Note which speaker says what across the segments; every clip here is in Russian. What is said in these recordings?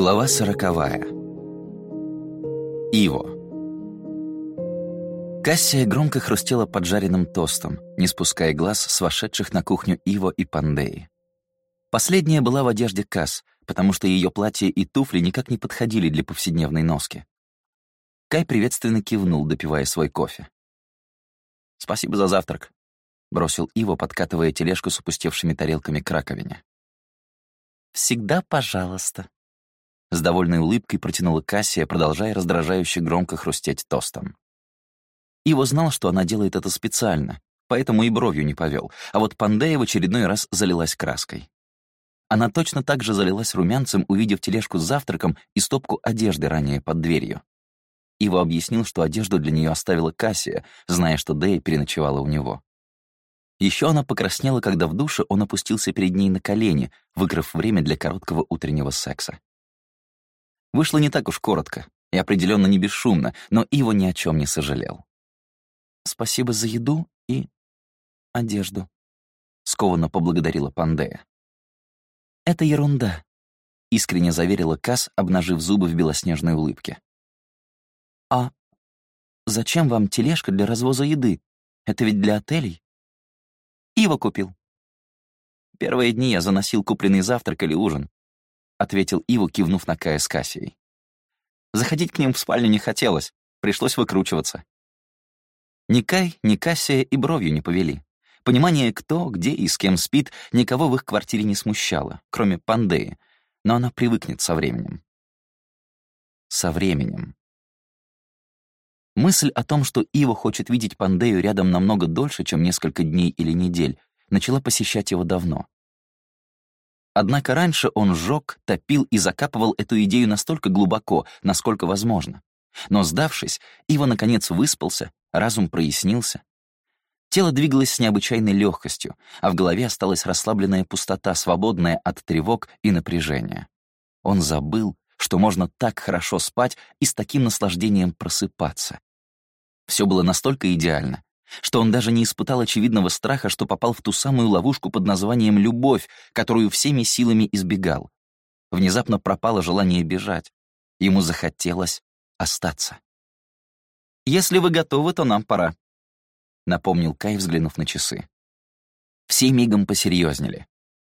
Speaker 1: Глава сороковая. Иво. Кассия громко хрустела поджаренным тостом, не спуская глаз с вошедших на кухню Иво и Пандеи. Последняя была в одежде Касс, потому что ее платье и туфли никак не подходили для повседневной носки. Кай приветственно кивнул, допивая свой кофе. «Спасибо за завтрак», — бросил Иво, подкатывая тележку с опустевшими тарелками к раковине. «Всегда пожалуйста», с довольной улыбкой протянула Кассия, продолжая раздражающе громко хрустеть тостом. Иво знал, что она делает это специально, поэтому и бровью не повел, а вот Пандея в очередной раз залилась краской. Она точно так же залилась румянцем, увидев тележку с завтраком и стопку одежды ранее под дверью. Иво объяснил, что одежду для нее оставила Кассия, зная, что Дэя переночевала у него. Еще она покраснела, когда в душе он опустился перед ней на колени, выиграв время для короткого утреннего секса. Вышло не так уж коротко и определенно не бесшумно, но Иво ни о чем не сожалел. «Спасибо за еду и одежду», — скованно поблагодарила Пандея. «Это ерунда», — искренне заверила Кас, обнажив зубы в белоснежной улыбке. «А зачем вам тележка для развоза еды? Это ведь для отелей?» «Ива купил». Первые дни я заносил купленный завтрак или ужин, ответил Иву, кивнув на Кая с Кассией. Заходить к ним в спальню не хотелось, пришлось выкручиваться. Ни Кай, ни Кассия и бровью не повели. Понимание, кто, где и с кем спит, никого в их квартире не смущало, кроме Пандеи, но она привыкнет со временем. Со временем. Мысль о том, что Ива хочет видеть Пандею рядом намного дольше, чем несколько дней или недель, начала посещать его давно. Однако раньше он сжег, топил и закапывал эту идею настолько глубоко, насколько возможно. Но сдавшись, Ива наконец выспался, разум прояснился. Тело двигалось с необычайной легкостью, а в голове осталась расслабленная пустота, свободная от тревог и напряжения. Он забыл, что можно так хорошо спать и с таким наслаждением просыпаться. Все было настолько идеально, что он даже не испытал очевидного страха, что попал в ту самую ловушку под названием «любовь», которую всеми силами избегал. Внезапно пропало желание бежать. Ему захотелось остаться. «Если вы готовы, то нам пора», — напомнил Кай, взглянув на часы. Все мигом посерьезнели.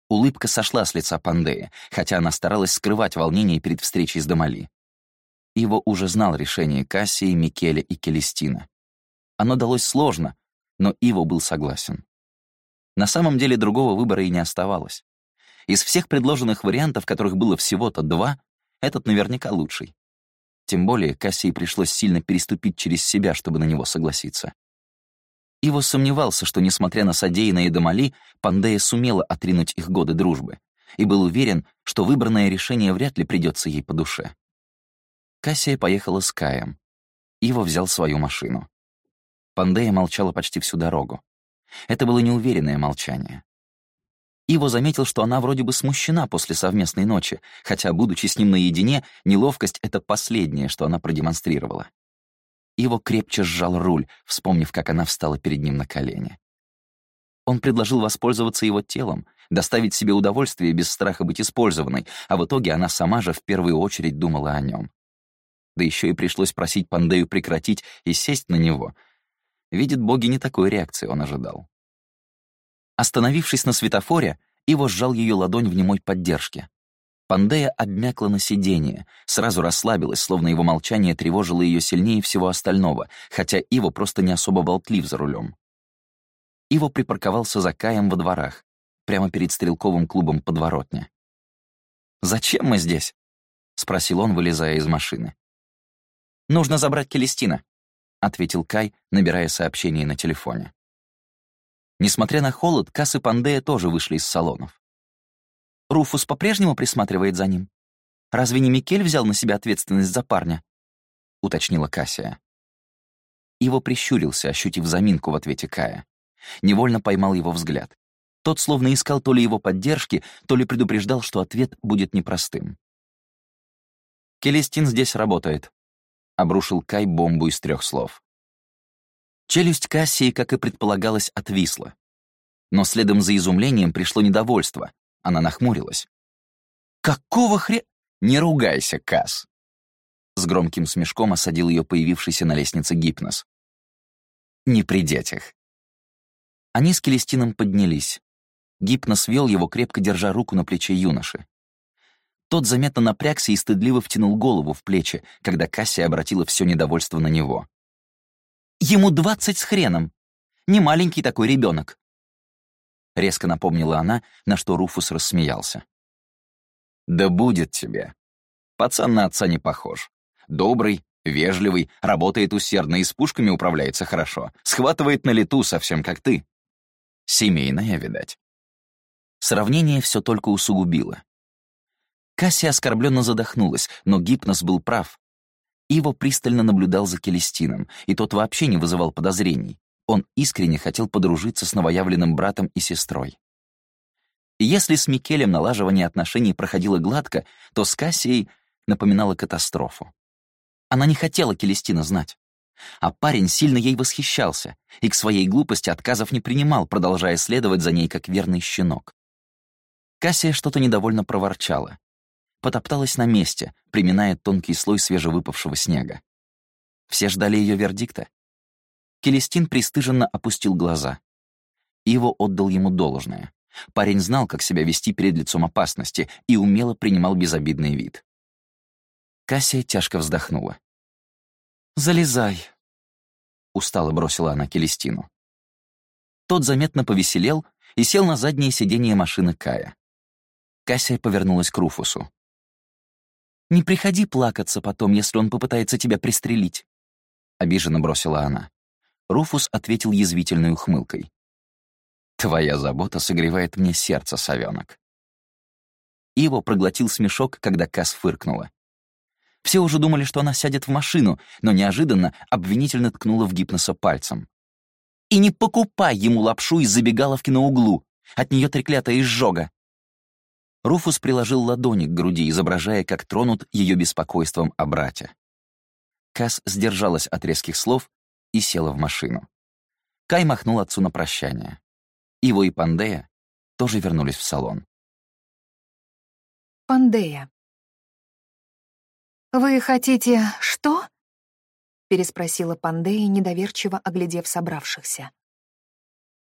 Speaker 1: Улыбка сошла с лица Пандея, хотя она старалась скрывать волнение перед встречей с Дамали. Его уже знал решение Кассии, Микеля и Келестина. Оно далось сложно, но Иво был согласен. На самом деле другого выбора и не оставалось. Из всех предложенных вариантов, которых было всего-то два, этот наверняка лучший. Тем более Кассии пришлось сильно переступить через себя, чтобы на него согласиться. Иво сомневался, что, несмотря на содеянное Дамали, Пандея сумела отринуть их годы дружбы, и был уверен, что выбранное решение вряд ли придется ей по душе. Кассия поехала с Каем. Иво взял свою машину. Пандея молчала почти всю дорогу. Это было неуверенное молчание. Иво заметил, что она вроде бы смущена после совместной ночи, хотя, будучи с ним наедине, неловкость — это последнее, что она продемонстрировала. Иво крепче сжал руль, вспомнив, как она встала перед ним на колени. Он предложил воспользоваться его телом, доставить себе удовольствие без страха быть использованной, а в итоге она сама же в первую очередь думала о нем. Да еще и пришлось просить Пандею прекратить и сесть на него, Видит боги, не такой реакции он ожидал. Остановившись на светофоре, Иво сжал ее ладонь в немой поддержке. Пандея обмякла на сиденье, сразу расслабилась, словно его молчание тревожило ее сильнее всего остального, хотя Иво просто не особо болтлив за рулем. Иво припарковался за Каем во дворах, прямо перед стрелковым клубом подворотня. «Зачем мы здесь?» — спросил он, вылезая из машины. «Нужно забрать Келестина», — ответил Кай, набирая сообщение на телефоне. Несмотря на холод, Касс и Пандея тоже вышли из салонов. «Руфус по-прежнему присматривает за ним? Разве не Микель взял на себя ответственность за парня?» — уточнила Кассия. Его прищурился, ощутив заминку в ответе Кая. Невольно поймал его взгляд. Тот словно искал то ли его поддержки, то ли предупреждал, что ответ будет непростым. «Келестин здесь работает», — обрушил Кай бомбу из трех слов. Челюсть Кассии, как и предполагалось, отвисла. Но следом за изумлением пришло недовольство. Она нахмурилась. «Какого хре...» Не ругайся, Касс. С громким смешком осадил ее появившийся на лестнице гипноз. Не при детях. Они с Келестином поднялись. Гипноз вел его, крепко держа руку на плече юноши. Тот заметно напрягся и стыдливо втянул голову в плечи, когда Кассия обратила все недовольство на него. «Ему двадцать с хреном! Не маленький такой ребенок. Резко напомнила она, на что Руфус рассмеялся. «Да будет тебе. Пацан на отца не похож. Добрый, вежливый, работает усердно и с пушками управляется хорошо. Схватывает на лету, совсем как ты. Семейная, видать». Сравнение все только усугубило. Кассия оскорбленно задохнулась, но Гипнос был прав. Иво пристально наблюдал за Келестином, и тот вообще не вызывал подозрений. Он искренне хотел подружиться с новоявленным братом и сестрой. Если с Микелем налаживание отношений проходило гладко, то с Кассией напоминало катастрофу. Она не хотела Келестина знать. А парень сильно ей восхищался и к своей глупости отказов не принимал, продолжая следовать за ней, как верный щенок. Кассия что-то недовольно проворчала. Потопталась на месте, приминая тонкий слой свежевыпавшего снега. Все ждали ее вердикта. Келестин пристыженно опустил глаза. Иво отдал ему должное. Парень знал, как себя вести перед лицом опасности и умело принимал безобидный вид. Кассия тяжко вздохнула. «Залезай», — устало бросила она Келестину. Тот заметно повеселел и сел на заднее сиденье машины Кая. Кассия повернулась к Руфусу. «Не приходи плакаться потом, если он попытается тебя пристрелить», — обиженно бросила она. Руфус ответил язвительной ухмылкой. «Твоя забота согревает мне сердце, совенок». Иво проглотил смешок, когда Кас фыркнула. Все уже думали, что она сядет в машину, но неожиданно обвинительно ткнула в гипноса пальцем. «И не покупай ему лапшу из забегаловки на углу! От нее треклятая изжога!» Руфус приложил ладони к груди, изображая, как тронут ее беспокойством о брате. Кас сдержалась от резких слов и села в машину. Кай махнул отцу на прощание. Иво и Пандея тоже вернулись в салон.
Speaker 2: Пандея. «Вы хотите что?» — переспросила Пандея, недоверчиво оглядев собравшихся.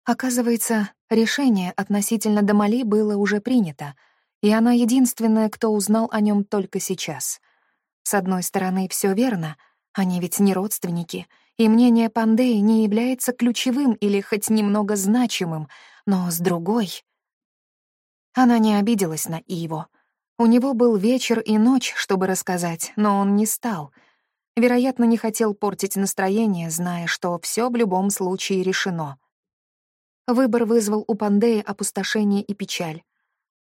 Speaker 2: Оказывается, решение относительно Дамали было уже принято, и она единственная, кто узнал о нем только сейчас. С одной стороны, все верно, они ведь не родственники — и мнение Пандеи не является ключевым или хоть немного значимым, но с другой... Она не обиделась на Иво. У него был вечер и ночь, чтобы рассказать, но он не стал. Вероятно, не хотел портить настроение, зная, что все в любом случае решено. Выбор вызвал у Пандеи опустошение и печаль.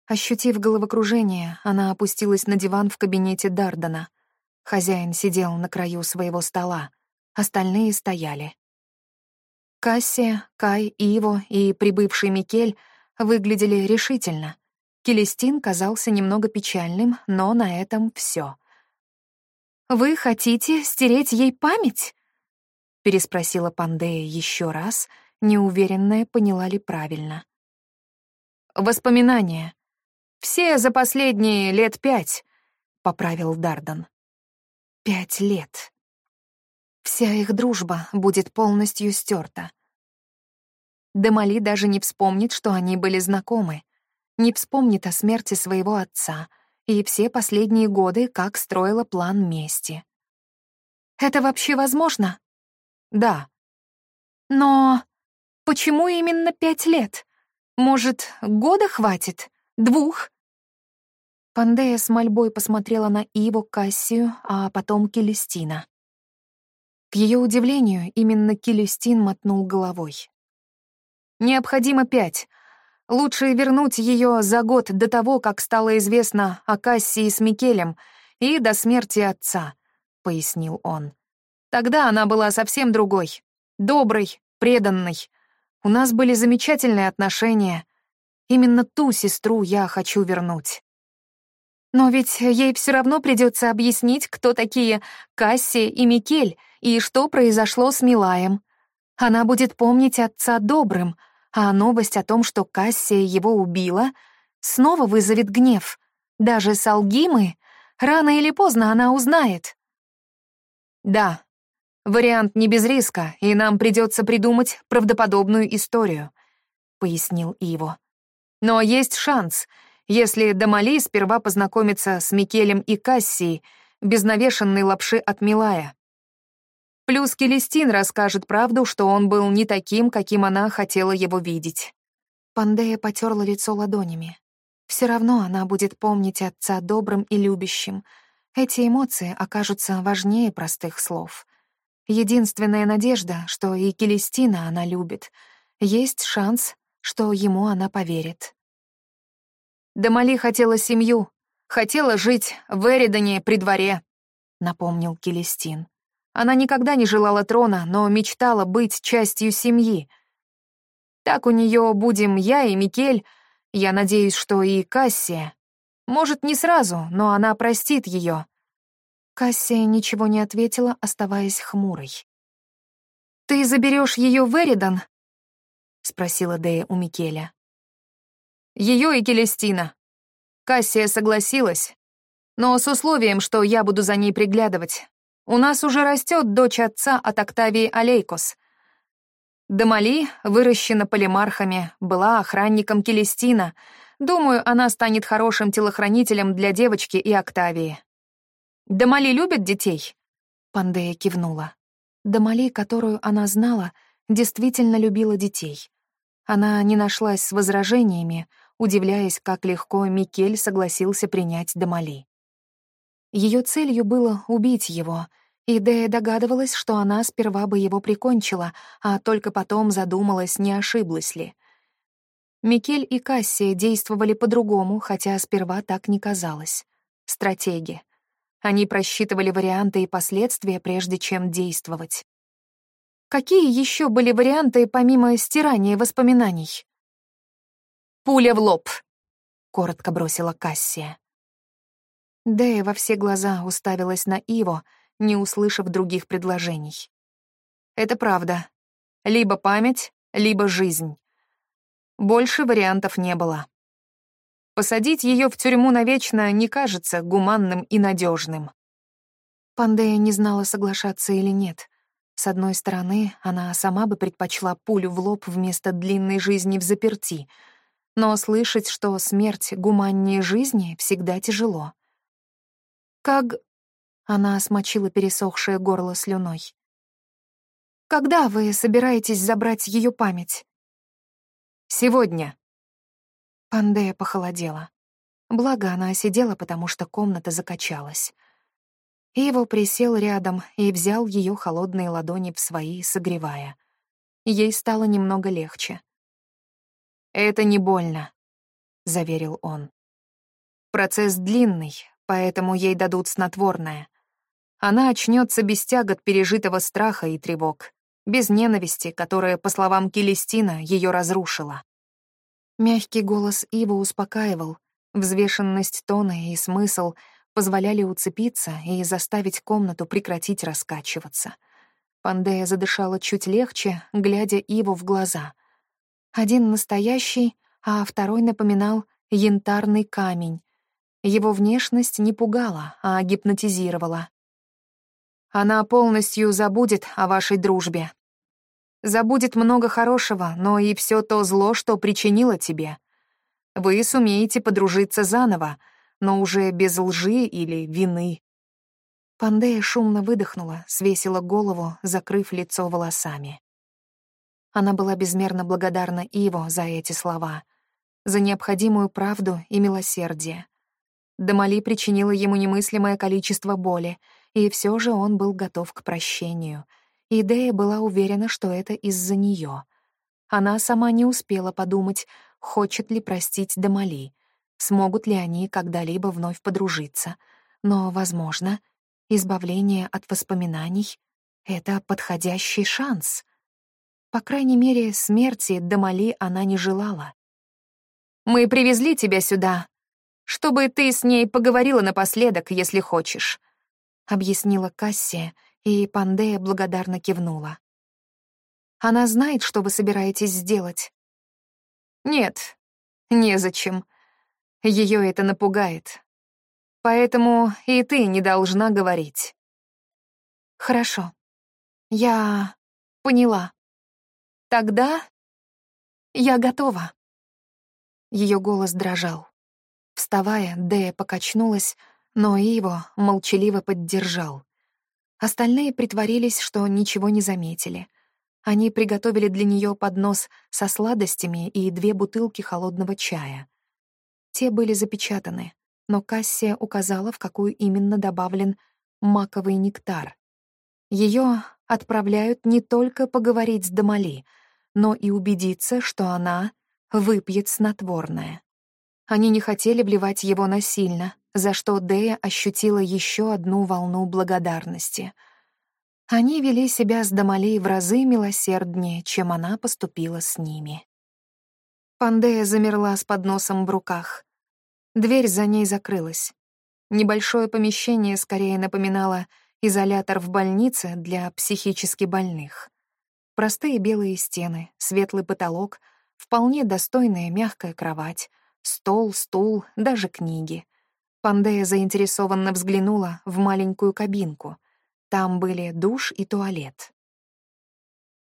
Speaker 2: Ощутив головокружение, она опустилась на диван в кабинете Дардана. Хозяин сидел на краю своего стола остальные стояли. Кассия, Кай, Иво и прибывший Микель выглядели решительно. Келестин казался немного печальным, но на этом все. «Вы хотите стереть ей память?» — переспросила Пандея еще раз, неуверенная, поняла ли правильно. «Воспоминания. Все за последние лет пять», — поправил Дардан. «Пять лет. Вся их дружба будет полностью стерта. Демали даже не вспомнит, что они были знакомы, не вспомнит о смерти своего отца и все последние годы, как строила план мести. Это вообще возможно? Да. Но почему именно пять лет? Может, года хватит? Двух? Пандея с мольбой посмотрела на Иву Кассию, а потом Келестина. К ее удивлению, именно Келестин мотнул головой. «Необходимо пять. Лучше вернуть ее за год до того, как стало известно о Кассии с Микелем и до смерти отца», — пояснил он. «Тогда она была совсем другой. Доброй, преданной. У нас были замечательные отношения. Именно ту сестру я хочу вернуть». Но ведь ей все равно придется объяснить, кто такие Кассия и Микель, и что произошло с Милаем. Она будет помнить отца добрым, а новость о том, что Кассия его убила, снова вызовет гнев. Даже с Алгимы Рано или поздно она узнает.
Speaker 3: Да, вариант не без риска, и нам придется придумать правдоподобную историю, пояснил Иво. Но есть шанс, если Дамали сперва познакомится с Микелем и Кассией, без навешенной лапши от Милая. Плюс Келестин расскажет правду, что он был не таким, каким она хотела его видеть.
Speaker 2: Пандея потерла лицо ладонями. Все равно она будет помнить отца добрым и любящим. Эти эмоции окажутся важнее простых слов. Единственная надежда, что и Келестина она любит. Есть шанс, что ему она поверит.
Speaker 3: Дамали хотела семью, хотела жить в Эридоне при дворе, напомнил Келестин. Она никогда не желала трона, но мечтала быть частью семьи. Так у нее будем я и Микель, я надеюсь, что и Кассия. Может, не сразу, но она простит ее.
Speaker 2: Кассия ничего не ответила, оставаясь хмурой.
Speaker 3: «Ты заберешь ее в Эридан?» — спросила Дея у Микеля. Ее и Келестина. Кассия согласилась, но с условием, что я буду за ней приглядывать. У нас уже растет дочь отца от Октавии Алейкос. Дамали, выращена полимархами, была охранником Келестина. Думаю, она станет хорошим телохранителем для девочки и Октавии. Дамали любит детей?»
Speaker 2: Пандея кивнула. Дамали, которую она знала, действительно любила детей. Она не нашлась с возражениями, удивляясь, как легко Микель согласился принять Дамали. Ее целью было убить его, и Дея догадывалась, что она сперва бы его прикончила, а только потом задумалась, не ошиблась ли. Микель и Кассия действовали по-другому, хотя сперва так не казалось. Стратеги. Они просчитывали варианты и последствия, прежде чем действовать.
Speaker 3: Какие еще были варианты, помимо стирания воспоминаний? «Пуля в лоб», — коротко бросила Кассия.
Speaker 2: Дэя во все глаза уставилась на Иво, не услышав других предложений.
Speaker 3: Это правда. Либо память, либо жизнь. Больше вариантов не было. Посадить ее в тюрьму навечно не кажется гуманным и надежным.
Speaker 2: Пандея не знала, соглашаться или нет. С одной стороны, она сама бы предпочла пулю в лоб вместо длинной жизни в заперти, но слышать, что смерть гуманнее жизни, всегда тяжело.
Speaker 3: Как...
Speaker 2: Она смочила пересохшее горло слюной.
Speaker 3: Когда вы собираетесь забрать ее память? Сегодня.
Speaker 2: Пандея похолодела. Благо, она сидела, потому что комната закачалась. Иво присел рядом и взял ее холодные ладони в свои, согревая. Ей стало немного легче.
Speaker 3: «Это не больно», — заверил он. «Процесс длинный, поэтому ей дадут снотворное. Она очнется без тягот пережитого страха и тревог, без ненависти, которая, по словам Келестина, ее разрушила.
Speaker 2: Мягкий голос Ива успокаивал, взвешенность тона и смысл позволяли уцепиться и заставить комнату прекратить раскачиваться. Пандея задышала чуть легче, глядя Иву в глаза. Один настоящий, а второй напоминал янтарный камень, его внешность не пугала, а гипнотизировала.
Speaker 3: Она полностью забудет о вашей дружбе. Забудет много хорошего, но и все то зло, что причинила тебе. Вы сумеете подружиться заново, но уже без лжи или вины.
Speaker 2: Пандея шумно выдохнула, свесила голову, закрыв лицо волосами. Она была безмерно благодарна Иво за эти слова, за необходимую правду и милосердие. Дамали причинила ему немыслимое количество боли, и все же он был готов к прощению. Идея была уверена, что это из-за нее. Она сама не успела подумать, хочет ли простить Дамали, смогут ли они когда-либо вновь подружиться. Но, возможно, избавление от воспоминаний — это подходящий шанс. По крайней мере, смерти Дамали она не желала.
Speaker 3: «Мы привезли тебя сюда», чтобы ты с ней поговорила напоследок, если хочешь», —
Speaker 2: объяснила Кассия, и Пандея благодарно кивнула. «Она знает, что вы собираетесь сделать?»
Speaker 3: «Нет, незачем. Ее это напугает. Поэтому и ты не должна говорить.
Speaker 2: Хорошо. Я поняла. Тогда я готова. Ее голос дрожал. Вставая, Дэя покачнулась, но Иво молчаливо поддержал. Остальные притворились, что ничего не заметили. Они приготовили для нее поднос со сладостями и две бутылки холодного чая. Те были запечатаны, но Кассия указала, в какую именно добавлен маковый нектар. Ее отправляют не только поговорить с Дамали, но и убедиться, что она выпьет снотворное. Они не хотели вливать его насильно, за что Дея ощутила еще одну волну благодарности. Они вели себя с Дамалей в разы милосерднее, чем она поступила с ними. Пандея замерла с подносом в руках. Дверь за ней закрылась. Небольшое помещение скорее напоминало изолятор в больнице для психически больных. Простые белые стены, светлый потолок, вполне достойная мягкая кровать, стол, стул, даже книги. Пандея заинтересованно взглянула в маленькую кабинку. Там были душ и туалет.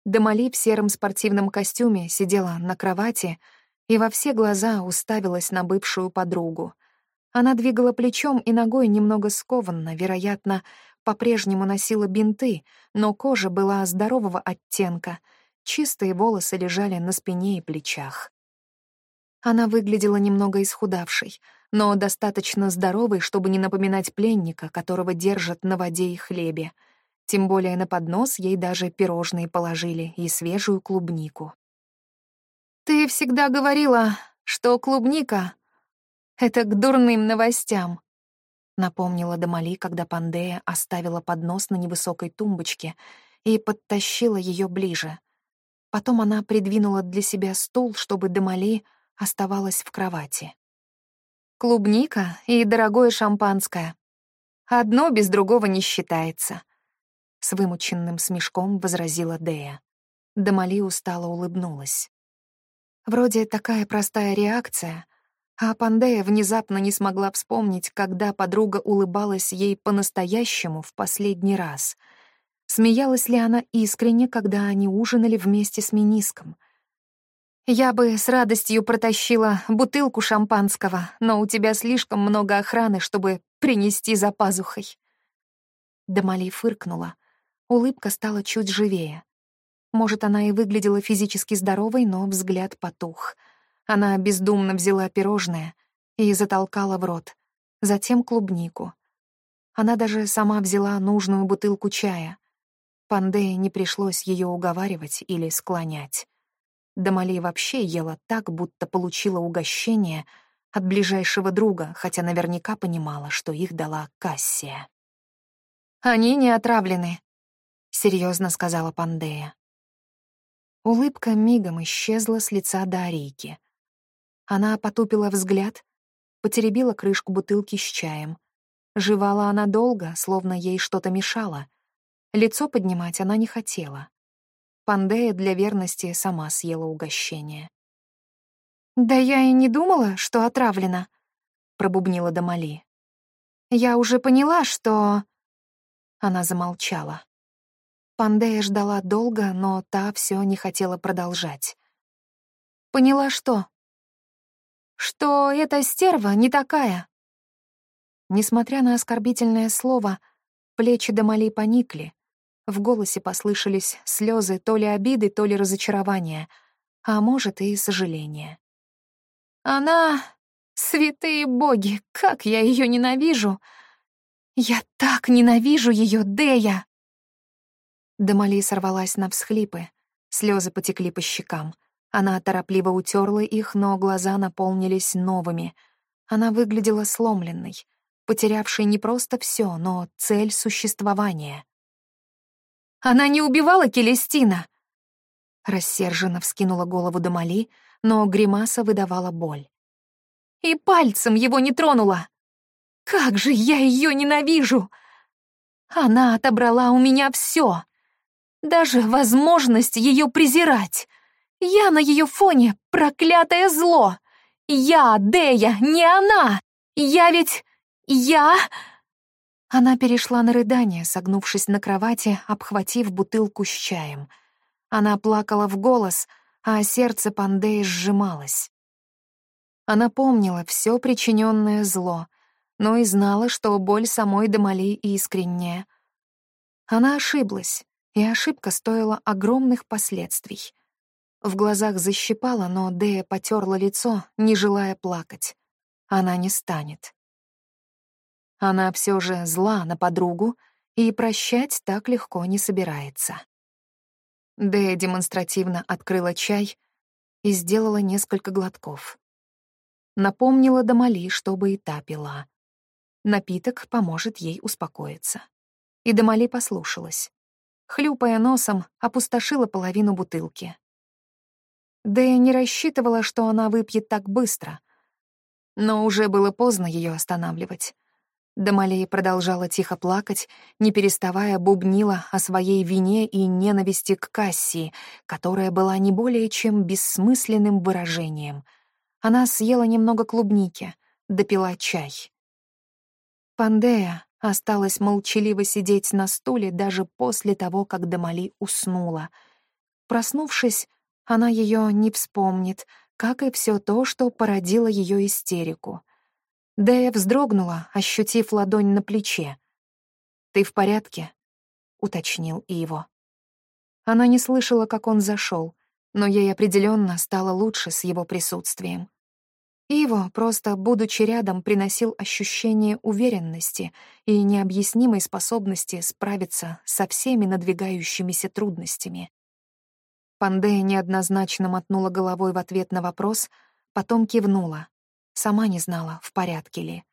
Speaker 2: Дамали в сером спортивном костюме сидела на кровати и во все глаза уставилась на бывшую подругу. Она двигала плечом и ногой немного скованно, вероятно, по-прежнему носила бинты, но кожа была здорового оттенка, чистые волосы лежали на спине и плечах. Она выглядела немного исхудавшей, но достаточно здоровой, чтобы не напоминать пленника, которого держат на воде и хлебе. Тем более на поднос ей даже пирожные положили и свежую клубнику. «Ты всегда говорила, что клубника — это к дурным новостям», напомнила Дамали, когда Пандея оставила поднос на невысокой тумбочке и подтащила ее ближе. Потом она придвинула для себя стул, чтобы Дамали оставалась в кровати. «Клубника и дорогое шампанское. Одно без другого не считается», — с вымученным смешком возразила Дея. Дамали устало улыбнулась. Вроде такая простая реакция, а Пандея внезапно не смогла вспомнить, когда подруга улыбалась ей по-настоящему в последний раз. Смеялась ли она искренне, когда они ужинали вместе с Миниском? «Я бы с радостью протащила бутылку шампанского, но у тебя слишком много охраны, чтобы принести за пазухой». Дамали фыркнула. Улыбка стала чуть живее. Может, она и выглядела физически здоровой, но взгляд потух — она бездумно взяла пирожное и затолкала в рот, затем клубнику. Она даже сама взяла нужную бутылку чая. Пандее не пришлось ее уговаривать или склонять. Дамали вообще ела так, будто получила угощение от ближайшего друга, хотя наверняка понимала, что их дала Кассия. «Они не отравлены», — серьезно сказала Пандея. Улыбка мигом исчезла с лица Дарийки. Она потупила взгляд, потеребила крышку бутылки с чаем. Жевала она долго, словно ей что-то мешало. Лицо поднимать она не хотела. Пандея для верности сама съела угощение. «Да я и не думала, что отравлена», — пробубнила Дамали. «Я уже поняла, что...» Она замолчала. Пандея ждала долго, но та все не хотела продолжать. «Поняла что?» что эта стерва не такая. Несмотря на оскорбительное слово, плечи Дамали поникли. В голосе послышались слезы то ли обиды, то ли разочарования, а может и сожаления. Она... Святые боги, как я ее ненавижу! Я так ненавижу ее, Дея! Дамали сорвалась на всхлипы, слезы потекли по щекам. Она торопливо утерла их, но глаза наполнились новыми. Она выглядела сломленной, потерявшей не просто все, но цель существования. «Она не убивала Келестина!» Рассерженно вскинула голову Дамали, но гримаса выдавала боль. «И пальцем его не тронула! Как же я ее ненавижу! Она отобрала у меня все, даже возможность ее презирать!» Я на ее фоне проклятое зло. Я, Дея, не она. Я ведь
Speaker 3: Я...»
Speaker 2: Она перешла на рыдание, согнувшись на кровати, обхватив бутылку с чаем. Она плакала в голос, а сердце Пандеи сжималось. Она помнила все причиненное зло, но и знала, что боль самой Дамали искренняя. Она ошиблась, и ошибка стоила огромных последствий. В глазах защипала, но Дея потерла лицо, не желая плакать. Она не станет. Она все же зла на подругу и прощать так легко не собирается. Дея демонстративно открыла чай и сделала несколько глотков. Напомнила Дамали, чтобы и та пила. Напиток поможет ей успокоиться. И Дамали послушалась. Хлюпая носом, опустошила половину бутылки. Дэя не рассчитывала, что она выпьет так быстро. Но уже было поздно ее останавливать. Дамалия продолжала тихо плакать, не переставая бубнила о своей вине и ненависти к Кассии, которая была не более чем бессмысленным выражением. Она съела немного клубники, допила чай. Пандея осталась молчаливо сидеть на стуле даже после того, как Дамали уснула. Проснувшись, она ее не вспомнит, как и все то, что породило ее истерику. Дэя вздрогнула, ощутив ладонь на плече. «Ты в порядке?» — уточнил Иво. Она не слышала, как он зашел, но ей определенно стало лучше с его присутствием. Иво, просто будучи рядом, приносил ощущение уверенности и необъяснимой способности справиться со всеми надвигающимися трудностями. Пандея неоднозначно мотнула головой в ответ на вопрос, потом кивнула. Сама не знала, в порядке ли.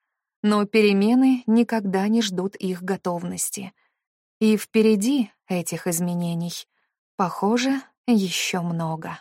Speaker 2: Но перемены никогда не ждут их готовности. И впереди этих изменений, похоже, еще много.